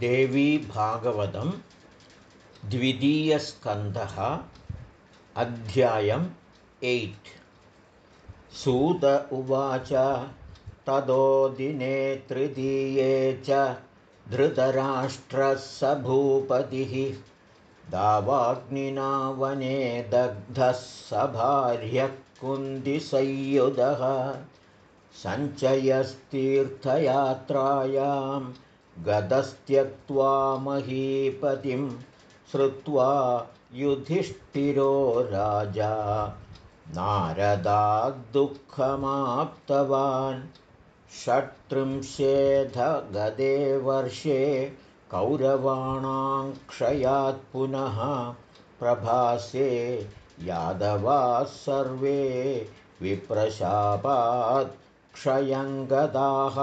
देवीभागवतं द्वितीयस्कन्धः अध्यायम् eight. सूत उवाच तदो दिने तृतीये च धृतराष्ट्रः स भूपतिः। दावाग्निना वने दग्धः स भार्यः कुन्दिसंयुधः। सञ्चयस्तीर्थयात्रायां गतस्त्यक्त्वा महीपतिं श्रुत्वा युधिष्ठिरो राजा। नारदाद्दुःखमाप्तवान् षट्त्रिंशेधगदे वर्षे कौरवाणां क्षयात् पुनः प्रभासे यादवाः सर्वे विप्रशापात् क्षयङ्गदाः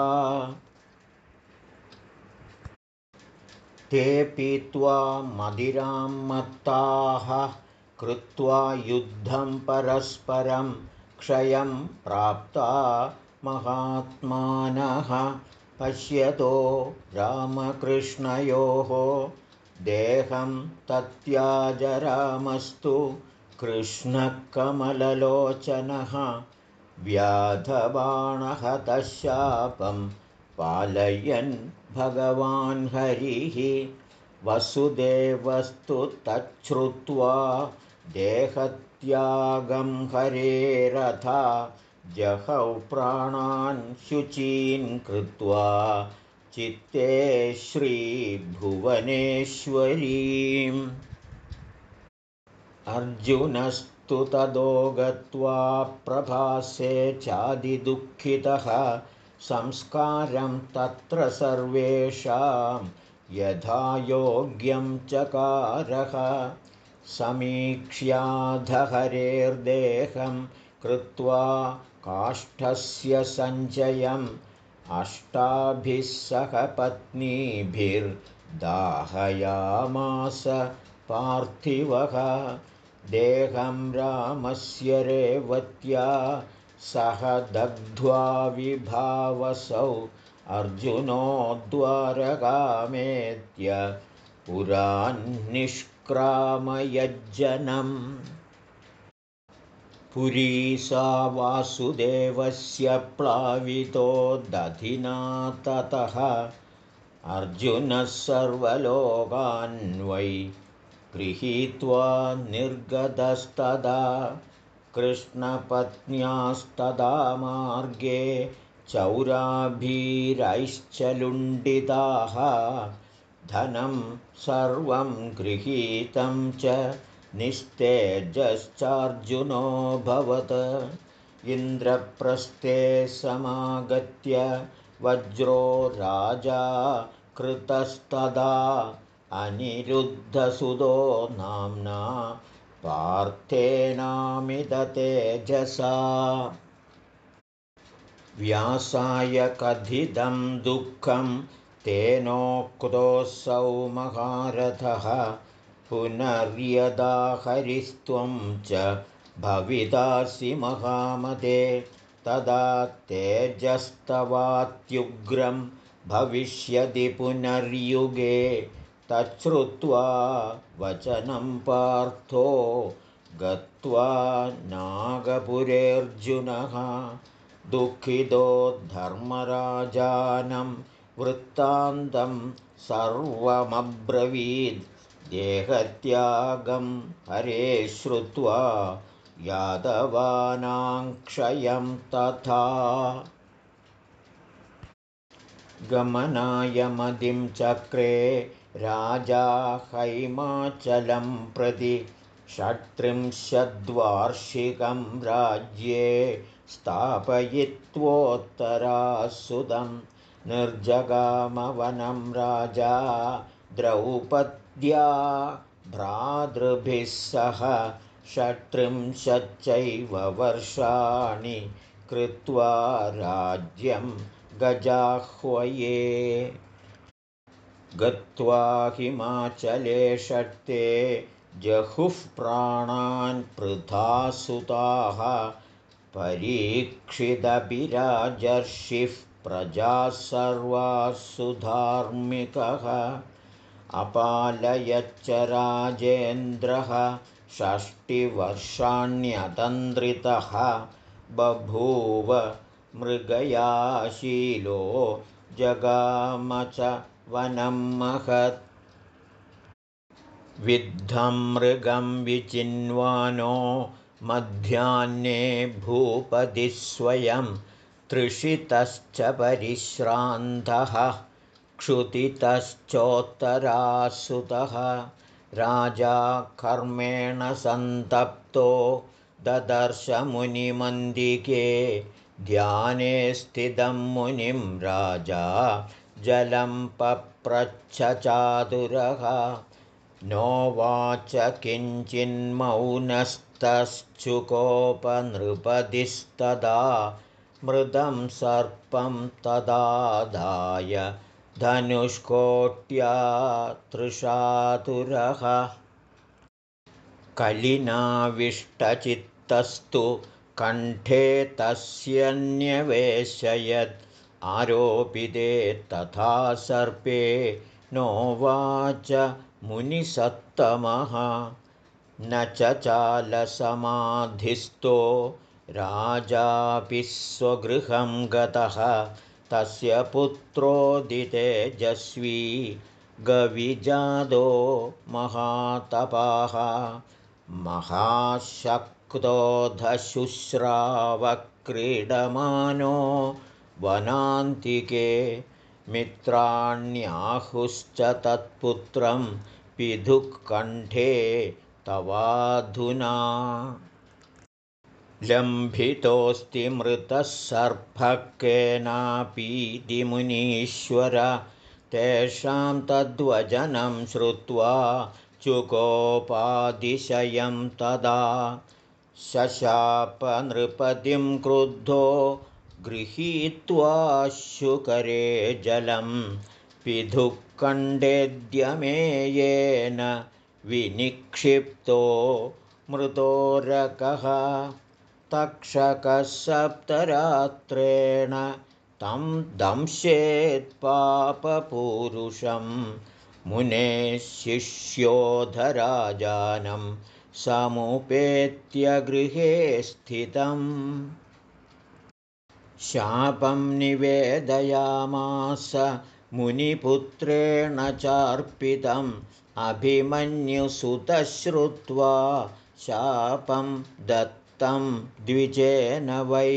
ते पीत्वा मदिरां मत्ताः कृत्वा युद्धं परस्परं क्षयं प्राप्ता महात्मानः पश्यतो रामकृष्णयोः देहं तत्याजरामस्तु कृष्णकमललोचनः व्याधबाणहतशापं पालयन् भगवान् हरिः वसुदेवस्तु तच्छ्रुत्वा देहत्यागं हरेरथा जहौ प्राणान् शुचीन् कृत्वा चित्ते श्रीभुवनेश्वरीम्। अर्जुनस्तु तदो गत्वा प्रभासे चादिदुःखितः संस्कारं तत्र सर्वेषां यथा योग्यं चकारः। समीक्ष्याधहरेर्देहं कृत्वा काष्ठस्य सञ्चयम् अष्टाभिः सह पत्नीभिर्दाहयामास पार्थिवः। देहं रामस्य रेवत्या सह दग्ध्वा विभावसौ अर्जुनोद्वारगामेत्य पुरान्निष्क्रामयज्जनम् पुरी सा वासुदेवस्य प्लावितो दधिना ततः अर्जुनः सर्वलोकान्वै गृहीत्वा निर्गतस्तदा कृष्णपत्न्यास्तदा मार्गे चौराभीरैश्च लुण्डिताः धनं सर्वं गृहीतं च निस्तेजश्चार्जुनोऽभवत् इन्द्रप्रस्थे समागत्य वज्रो राजा कृतस्तदा अनिरुद्धसुदो नाम्ना पार्थेनामिदतेजसा व्यासाय कथितं दुःखं तेनोक्तोऽसौ महारथः पुनर्यदा हरिस्त्वं च भवितासि महामदे। तदा तेजस्तवात्युग्रं भविष्यति पुनर्युगे तच्छ्रुत्वा वचनं पार्थो गत्वा नागपुरेऽर्जुनः दुःखितो धर्मराजानं वृत्तान्तं सर्वमब्रवीद् देहत्यागं हरे श्रुत्वा यादवानां क्षयं तथा। गमनाय चक्रे राजा हैमाचलं प्रति षट्त्रिंशद्वार्षिकं राज्ये स्थापयित्वोत्तरासुदं निर्जगामवनं राजा द्रौपद्या भ्रातृभिः सह षट्त्रिंशच्चैव वर्षाणि कृत्वा राज्यं गजाह्वये गत्वा हिमाचले षट्ते जहुः प्राणान् पृथासुताः परीक्षिदभिराजर्षिः प्रजाः सर्वासुधार्मिकः अपालयच्च राजेन्द्रः षष्टिवर्षाण्यतन्द्रितः बभूव मृगयाशीलो जगाम च वनं महत्। विद्धं मृगं विचिन्वानो मध्याह्ने भूपति स्वयं तृषितश्च परिश्रान्तः क्षुतितश्चोत्तरासुतः। राजा कर्मेण सन्तप्तो ददर्शमुनिमन्दिके ध्याने स्थितं मुनिं राजा जलं पप्रच्छचातुरः नोवाच किञ्चिन्मौनस्तश्चुकोपनृपतिस्तदा मृदं सर्पं तदादाय। धनुष्कोट्या तृषातुरः कलिनाविष्टचित्तस्तु कण्ठे तस्यन्यवेशयत् आरोपिते तथा सर्पे नोवाच मुनिसत्तमः। न च चालसमाधिस्थो राजापि स्वगृहं गतः। तस्य पुत्रोदितेजस्वी गविजादो महातपाः। महाशक्तोधशुश्रावक्रीडमानो वनान्तिके मित्राण्याहुश्च तत्पुत्रं पिधुःकण्ठे तवाधुना। लम्भितोऽस्ति मृतः सर्पः केनापीतिमुनीश्वर तेषां तद्वचनं श्रुत्वा चुकोपादिशयं तदा। शशापनृपतिं क्रुद्धो गृहीत्वा शुकरे जलं पिधुःकण्डेद्यमेयेन विनिक्षिप्तो मृतोरकः तक्षकसप्तरात्रेण तं दंशेत्पापपूरुषं मुने शिष्योधराजानं समुपेत्य गृहे स्थितम् शापं निवेदयामास मुनिपुत्रेण चार्पितम् अभिमन्युसुतश्रुत्वा शापं दत्तं द्विजेन वै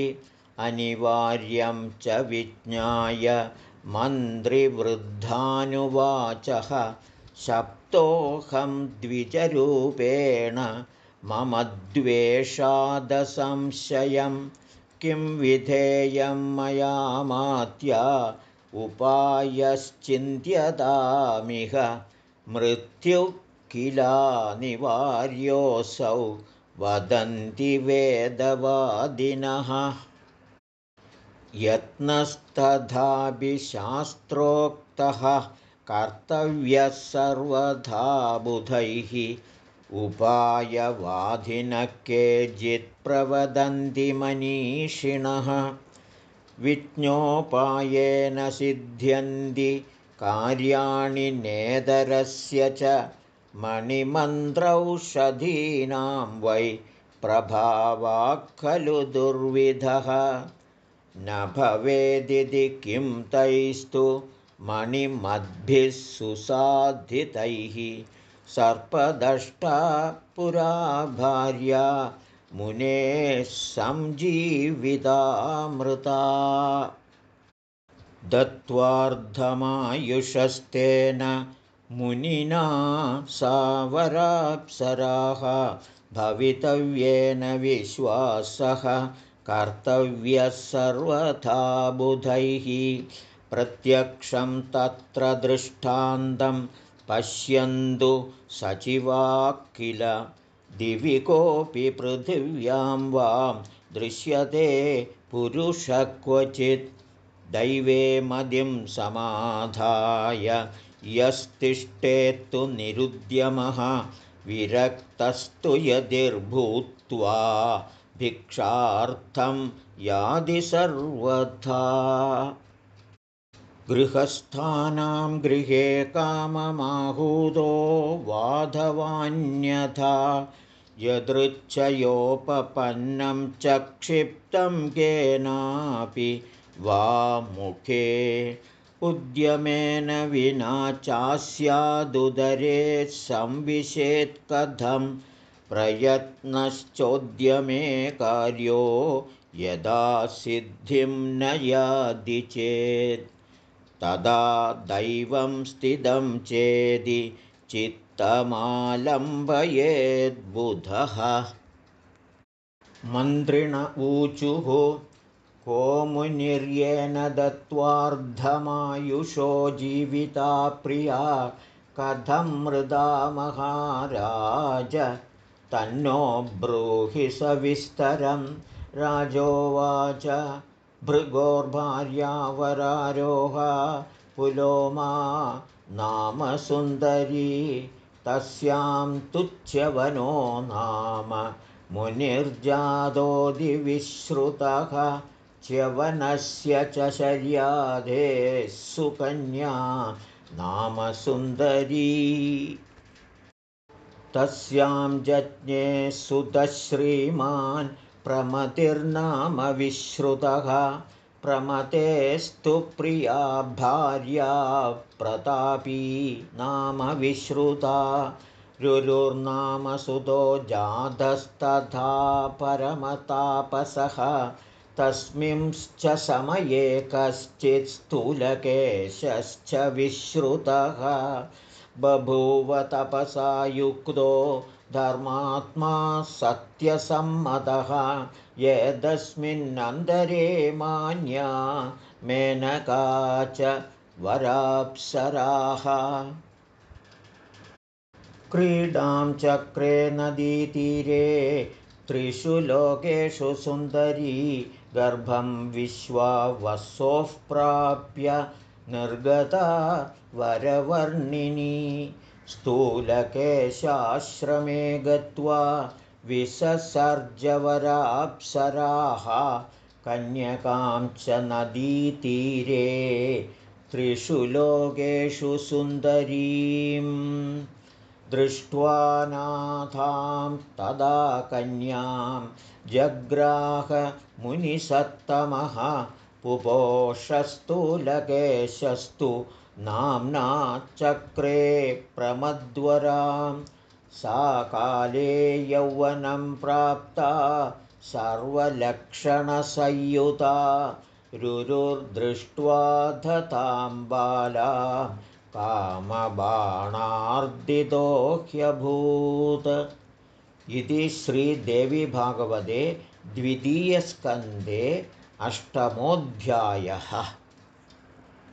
अनिवार्यं च विज्ञाय मन्त्रिवृद्धानुवाचः सप्तोऽहं द्विजरूपेण मम द्वेषादसंशयं किं विधेयं उपायश्चिन्त्यतामिह मृत्युः किलानिवार्योऽसौ वदन्ति वेदवादिनः। यत्नस्तथाभिशास्त्रोक्तः कर्तव्यः सर्वथा बुधैः उपायवाधिनः केचित्प्रवदन्ति मनीषिणः विज्ञोपायेन सिद्ध्यन्ति कार्याणि नेदरस्य च मणिमन्त्रौषधीनां वै प्रभावाः खलु दुर्विधः। न भवेदिति किं तैस्तु मणिमद्भिः सुसाधितैः सर्पदष्टा पुरा भार्या मुनेः संजीवितामृता। दत्त्वार्धमायुषस्तेन मुनिना सावराप्सराः भवितव्येन विश्वासः कर्तव्यः सर्वथा बुधैः। प्रत्यक्षं तत्र दृष्टान्तं पश्यन्तु सचिवाः किल दिवि कोऽपि पृथिव्यां वां दृश्यते पुरुषः क्वचित्। दैवे मदिं समाधाय यस्तिष्ठेत्तु निरुद्यमः। विरक्तस्तु यदिर्भूत्वा भिक्षार्थं यादि सर्वथा गृहस्थानां गृहे काममाहूतो वाधवान्यथा यदृच्छयोपपन्नं च क्षिप्तं केनापि वा मुखे उद्यमेन विना चास्यादुदरे संविशेत्कथं प्रयत्नश्चोद्यमे कार्यो यदा सिद्धिं न यादि चेत् तदा दैवं स्थितं चेदि चित्तमालम्बयेद्बुधः। मन्त्रिण ऊचुः को मुनिर्येण दत्त्वार्धमायुषो जीविता प्रिया कथं मृदा महाराज? तन्नो ब्रूहि सविस्तरं राजोवाच भृगोर्भार्यावरारोहा पुलोमा नाम सुन्दरी तस्यां तुच्छवनो नाम। मुनिर्जादोदिविश्रुतः च्यवनस्य च शर्यादे सुकन्या नाम सुन्दरी। तस्यां जज्ञे सुतश्रीमान् प्रमतिर्नाम विश्रुतः प्रमतेस्तु प्रिया भार्या प्रतापी नाम विश्रुता रुरुर्नाम सुतो जातस्तथा परमतापसः। तस्मिंश्च समये कश्चित् स्थूलकेशश्च विश्रुतः। बभूव तपसा युक्तो धर्मात्मा सत्यसम्मतः यदस्मिन्नन्तरे मान्या मेनका च वराप्सराः। क्रीडां चक्रे नदीतीरे त्रिषु लोकेषु सुन्दरी गर्भं विश्वावसोः प्राप्य निर्गता वरवर्णिनी स्थूलकेशाश्रमे गत्वा विससर्जवराप्सराः कन्यकां च नदीतीरे त्रिषु लोकेषु सुन्दरीम् दृष्ट्वा नाथां तदा कन्यां जग्राहमुनिसत्तमः पुपोषस्तुलकेशस्तु नाम्ना चक्रे प्रमद्वरां सा काले यौवनं प्राप्ता सर्वलक्षणसंयुता रुरुर्दृष्ट्वा धतां बाला कामबाणार्दितो ह्यभूत्। इति श्रीदेवी भागवते द्वितीयस्कन्धे अष्टमोऽध्यायः